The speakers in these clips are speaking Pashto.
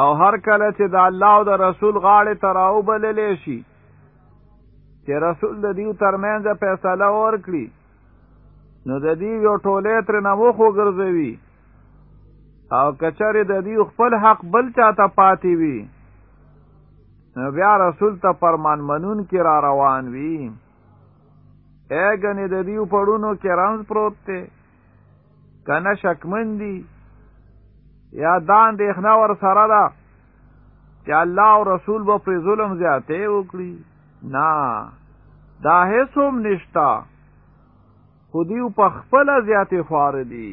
او هر کله چې د الله او د رسول غاړې ته راوبللی شي چې رسول د دیو ترمنځ فیصله ورکړي نو د دیو یو ټولې تر نه وخو ګرځوي او کچره د دیو خپل حق بل چاته پاتې وي نو بیا رسول ته فرمان منون کې را روان وي اګنې د دیو پړونو کې رمز پروت دی کنه شکمن دي یا دا اندېښنه ور سره ده چې الله او رسول به پر ظلم زیاتې وکړي نه دا هیڅ هم نشتا خو دیو په خپل زیاتې خوار دي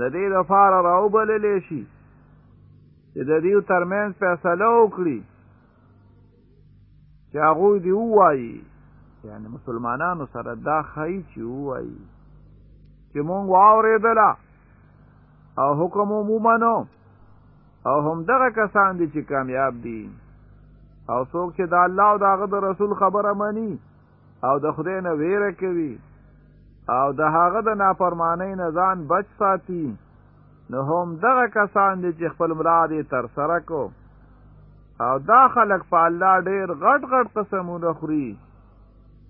د دې لپاره راوبلل شي چې د دې ترمنځ فیصله وکړي چې هغه دی وایي یعنی مسلمانانو سره دا خی چې وایي چې مونږ واورېدله او حکم ومنو او هم دغه کسان دي چې کامیاب دي او څوک چې د الله او د هغه د رسول خبره مني او د خدای نه ویره کوي او د هغه د نافرمانی نه ځان بچ ساتي نو هم دغه کسان دي چې خپل مراد یې تر سره کو او دا خلک په الله ډیر غټ غټ قسمونه خوري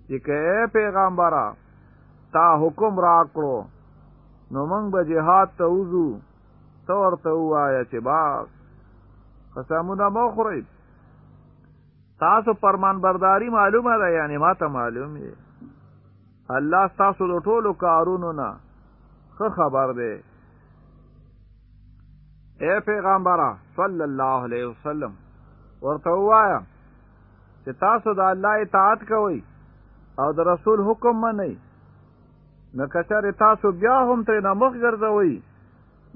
چې که پیغمبره تا حکم راکړو نو موږ به جهاد ته وځو ته ورته ووایه چې باس قسمونه مه خورئ تاسو پرمان برداری معلومه ده یعنی ما ته معلوم یې الله تاسو د ټولو کارونو نه خه خبر دی اے پیغمبره صلی الله علیه وسلم ورته وایا چې تاسو د الله اطاعت کوئ او د رسول حکم منئ نو کچره تاسو بیا هم ترې نه مخ ګرځوئ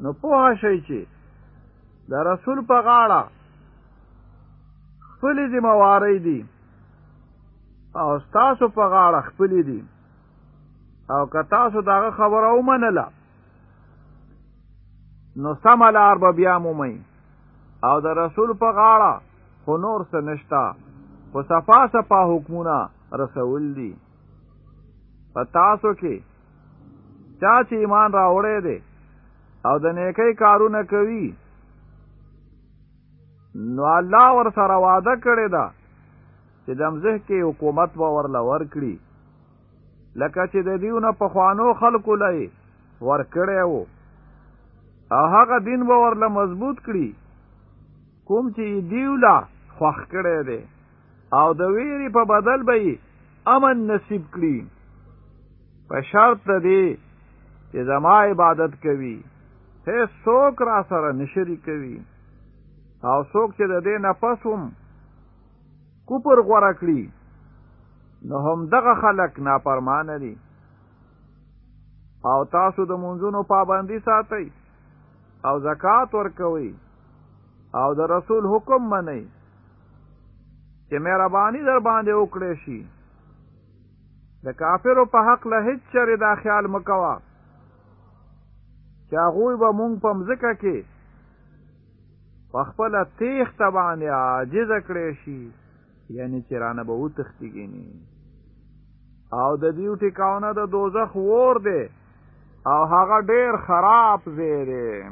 نو پوه شئ چې د رسول په غاړه خپلې ذموارۍ دي او ستاسو په غاړه خپلې دي او که تاسو دغه خبره ومنله نو سمه لار به بیا مومئ او د رسول په غاړه خو نور څه نشته خو صفا صفا حکمونه رسول دي په تاسو کې چا چې ایمان راوړی دی او د نیکۍ کارونه کوي نو الله ور سره وعده کړې ده چې د مزه کې حکومت به ورله ورکړي لکه چې د دیونه په خوانو خلکو لای ورکړی وو او هغه دین به ورله مضبوط کړي کوم چې دیولا خوخ کړی دی او د ویری په بدل به امن نصیب کړي په شرط ده دی چې زما عبادت کوي هي څوک را سره نشری کوي او څوک چې د دې نفس هم کوپر غوړه کړي نو هم دغه خلک ناپرمان دي او تاسو د منځونو پابندي ساتئ او زکات ورکوي او د رسول حکم منئ چې مهرباني در باندې وکړې شي د کافرو په حق له هیڅ چره دا خیال مکوا چې هغه به مونږ په مزکه کې په خپل تیخ تبانه عاجز کړې شي یعنی چې رانه به وتختګینی او د دیو ټکاونه د دوزخ ور دی او هغه ډیر خراب زیره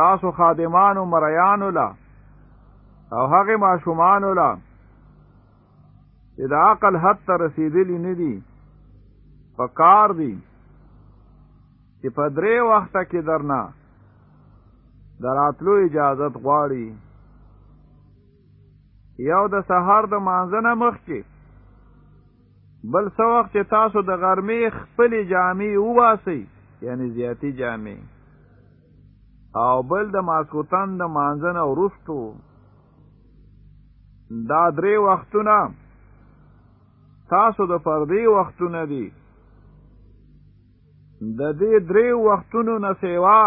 تاسو خادمانو مریانو لا او هغه ماشومانو لا چې د عقل حد ته رسیدلی نه دي په کار دي چې په درې وخته کې درنه دراتلو اجازت غواړي یو د سهار د مانځنه مخکې بل څه وخت چې تاسو د غرمې خپلې جامې وباسئ یعنی زیاتی جامې او بل د ماسکوتن د مانځنه ورستو دا درې وختونه تاسو د فردي وختونه دي د دې درې وختونو نه سیوا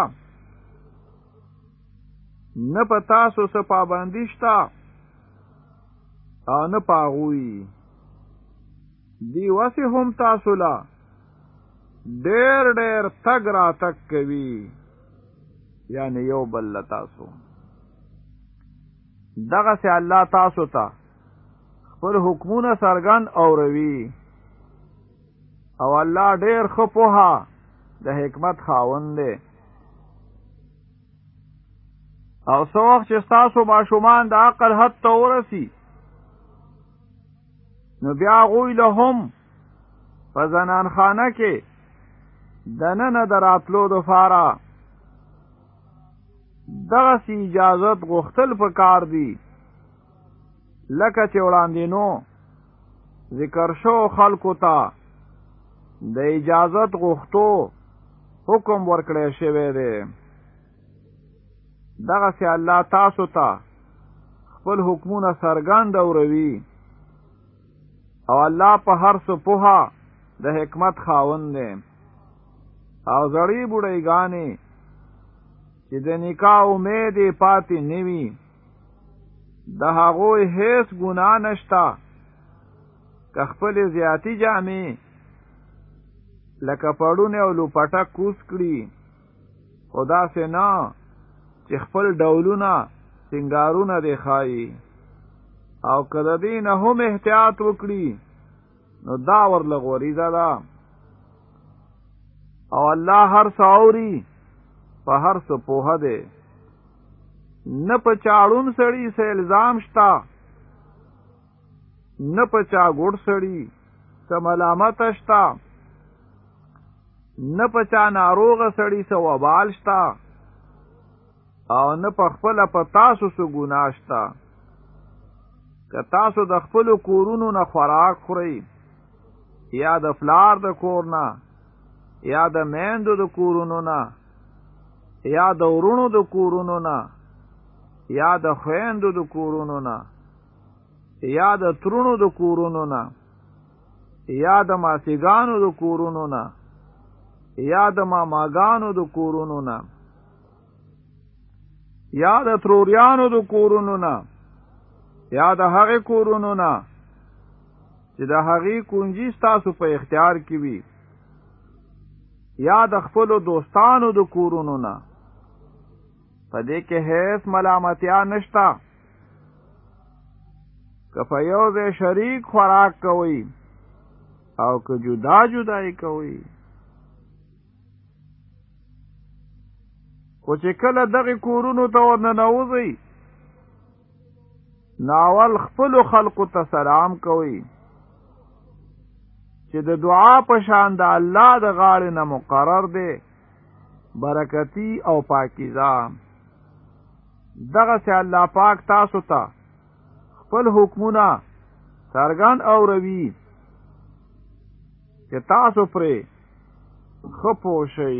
نه په تاسو څه پابندي شته او نه په هغوی دی وسې هم تاسو له ډېر ډېر تګ راتګ کوي یعنی یو بل له تاسو دغسې الله تاسو ته خپل حکمونه څرګند اوروي او الله ډیر خپوها د حکمت خاوند دی او څو وخت چې تاسو ماشومان د عقل حد ته ورسی نو بیا غوی له هم په زنان خانه کې د نن دراتلو د فاره دغه سی اجازت غوښتل په کار دی لکه چې وړاندې نو ذکر شو خلکو ته د اجازت غوښتو حکم ورکړی شوی دی دغه سي الله تاسو ته تا خپل حکمونه سرګند اوروي او الله په هر څه پوها د حکمت خاوند دی او زړی بډای ګانې چې د نکاح امید پاتې نوي د هغوی هیڅ ګنا نشتا که خپل زیاتی جامې لکه پړونه او لوپټه کوس کړي خدا سه نه چې خپل ډولونه سنگارونه دی خایي او کله دین هم احتیاط وکړي نو دا ورله غوریزه ده او الله هر څاوري په هر څه پوهه ده نه په چاړون سړی سه الزام شتا نه په چا ګډ سړی سه ملامت شتا نه په چا ناروغ سړی سه وبال شتا او نه په خپل په تاسو سو ګنا شتا که تاسو د خپل کورونو نه خوراک خورئ یا د فلار د کور نه یا د میندو د کورونو نه یا د ورونو د کورونو نه یا د خویندو د کورونو نه یا د ترونو د کورونو نه یا د ماسیګانو د کورونو نه یا د ماماګانو د کورونو نه یا د تروریانو د کورونو نه یا د هغې کورونو نه چې د هغې کونجي ستاسو په اختیار کې وي یا د خپل دوستانو د کورونو نه په دې کې هیڅ ملامتیا نشته که په یو ځای شریک خوراک کوئ او که جدا جدا یې کوئ خو چې کله دغه کورونو ته ورننوځئ ناول خپل خلقو ته سلام کوي چې د دعا په شان د الله د غاړې نه مقرر دی برکتی او پاکیزه دغه سه الله پاک تاسو ته تا خپل حکمونه سرګان او روي چې تاسو پرې خپو شئ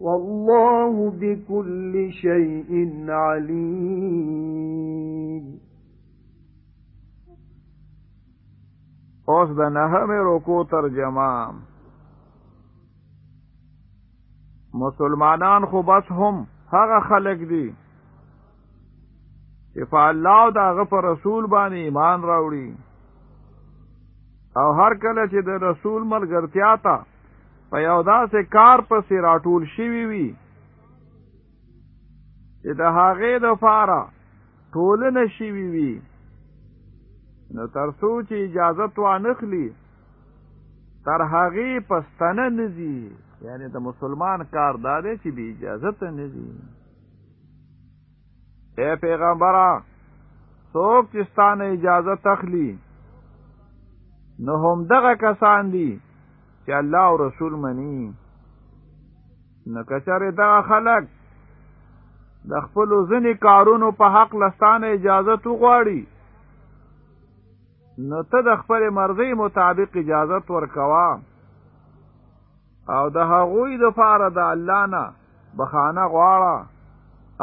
والله بكل شيء عليم اوس د نهمې رکو ترجمه مسلمانان خو بس هم هغه خلق دي چې په الله او د هغه پر رسول باندې ایمان راوړي او هر کله چې د رسول ملګرتیا ته په یو داسې کار پسې راټول شوي وي چې د هغې د فاره ټولنه شوي وي نو تر څو چې اجازه وانخلي تر هغې پستنه نزي یعنی د مسلمان کار دا دی چې بی اجازه ته نزي اے پیغمبره څوک چې ستانه اجازه تخلی نو هم دغه کسان دي چې الله او رسول مني نو کچره دغه خلک د خپل ځنی کارونو په حق لستانه اجازه تو غواړي نو ته د خپل مرضی مطابق اجازه ورکوا او د هغوی د پاره د الله نه بخانه غواړه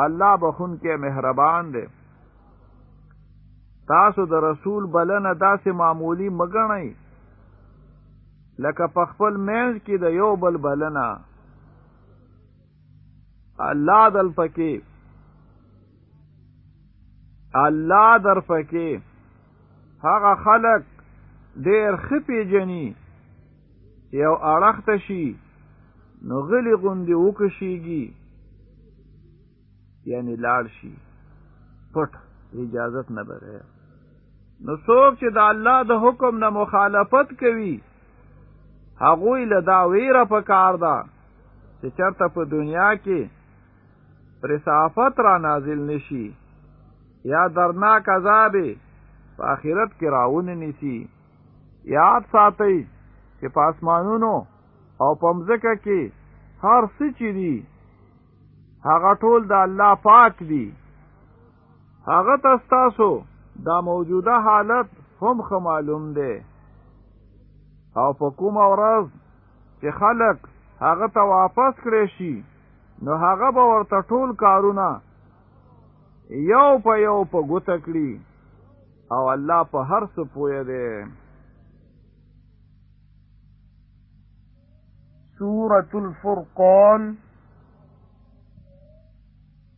الله بخون کې مهربان دی تاسو د رسول بلنه داسې معمولی مګنئ لکه په خپل مینځ کې د یو بل بلنه الله دل پکې الله در پکې هغه خلک ډیر خپې جنی یو اړخت شي نو غلی غوندې وکشيږي یعنی لاړ شي پټ اجازت نه بغیر نو څوک چې د الله د حکم نه مخالفت کوي هغه له دا ویره په کار ده چې چرته په دنیا کې پر صحافت را نازل نشي یا درناک عذاب په آخرت کې راونه نیسی یاد ساتئ چې په اسمانونو او په مځکه کې هر څه چې دي هغه ټول د الله پاک دي هغه ته ستاسو دا موجوده حالت هم ښه معلوم دی او په کومه ورځ چې خلک هغه ته واپس کړی شي نو هغه به ورته ټول کارونه یو په یو په ګوته کړي او الله په هر څه پوهه دی سورة الفرقان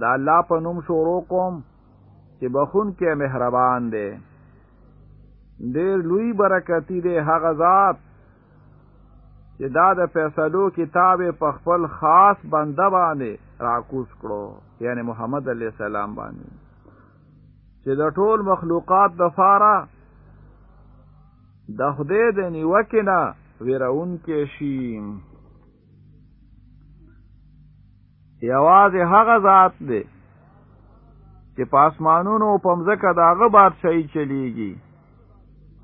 د الله په نوم شروع کوم چې بخونکی مهربان دی ډېر لوی برکتی دی هغه ذات چې دا د فیصلو کتاب په خپل خاص بنده باندې راکوس کړو یعنی محمد علی السلام باندې چې د ټول مخلوقات د فاره د خدای د نیوکې نه ویرون کې شي یوازې هغه ذات دی چې په اسمانونو او په مځکه د هغه بادشاهي چلیږي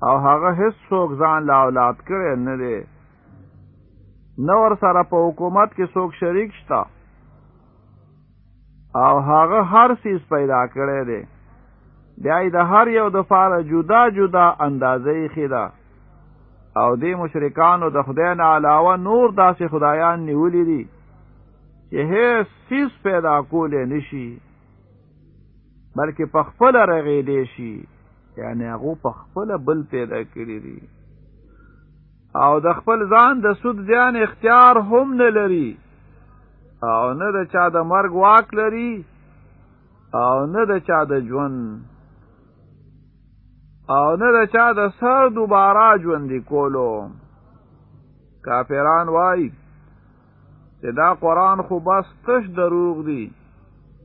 او هغه هیڅ څوک ځان له اولاد کړی نه دی نه ور سره په حکومت کې څوک شریک شته او هغه هر سیز پیدا کړی دی بیا د هر یو د فاره جدا جدا اندازې خیدا او د مشرکانو د خدای نه علاوه نور داسې خدایان نیولې دي چې هیڅ سیز پیدا کولې نشي بلکې په خپل رغې دی شي یعنی هغه په خپل بل پیدا کړی دي او د خپل ځان د سود زیان اختیار هم نه لري او نه د چا د مرګ واک لري او نه د چا د ژوند او نه د چا د سر دوباره ژوندې کولو کافران وایي چې دا قرآن خو بس تش دروغ دي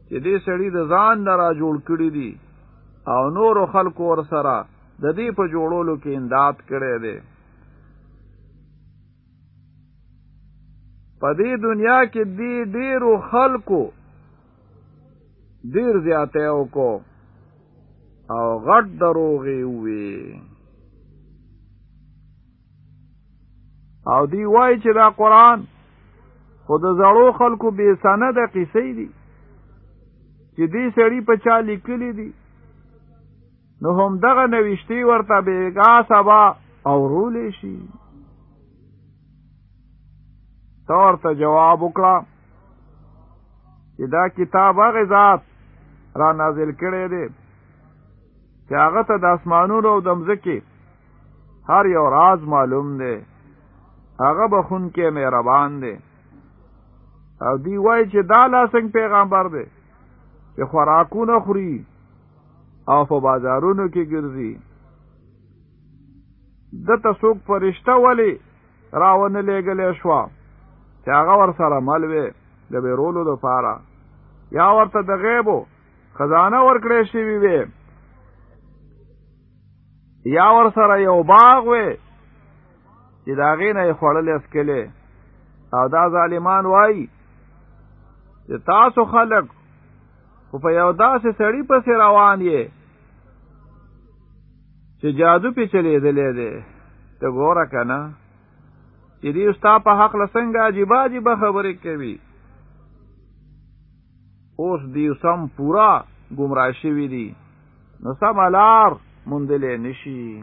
چې دې سړي د ځان نه را جوړ کړي دي او نورو خلکو ور سره د دې په جوړولو کې امداد کړی دی په دې دنیا کې دې ډېرو خلکو ډېر زیاتی وکړو او غټ دروغې ووې او دی وای چې دا قران خو د زړو خلکو بې سند قصې دي چې دې سړی په چا لیکلي دي نو هم دغه نوشتي ورته بیګا سبا او رول شي تا ورته جواب وکړه چې دا کتاب هغه ذات را نازل کړی دی چې هغه ته د اسمانونو او د مځکې هر یو راز معلوم دی هغه بخون کې مهربان دی او دی وای چې دا لا څنګه پیغمبر دی چې خوراکونه خوري او په بازارونو کې ګرځي د تسوق فرشته ولی راونه لېګلې شو چې هغه ور سره مل وي د بیرولو د پاره یا ورته د غیبو خزانه ورکړې شي وي یا ور سره یو باغ وې چې دا غینه یې خوړلې اسکلې او دا ظالمان وایي چې تاسو خلک خو په یو داسې سړی پسې روان یې چې جادو پې چلېدلې دی ته ګوره که نه چې دی ستا په حق له څنګه عجیبه عجیبه خبرې کوي اوس دی سم پورا گمراه شوی دی نو سم لار مندلې نشي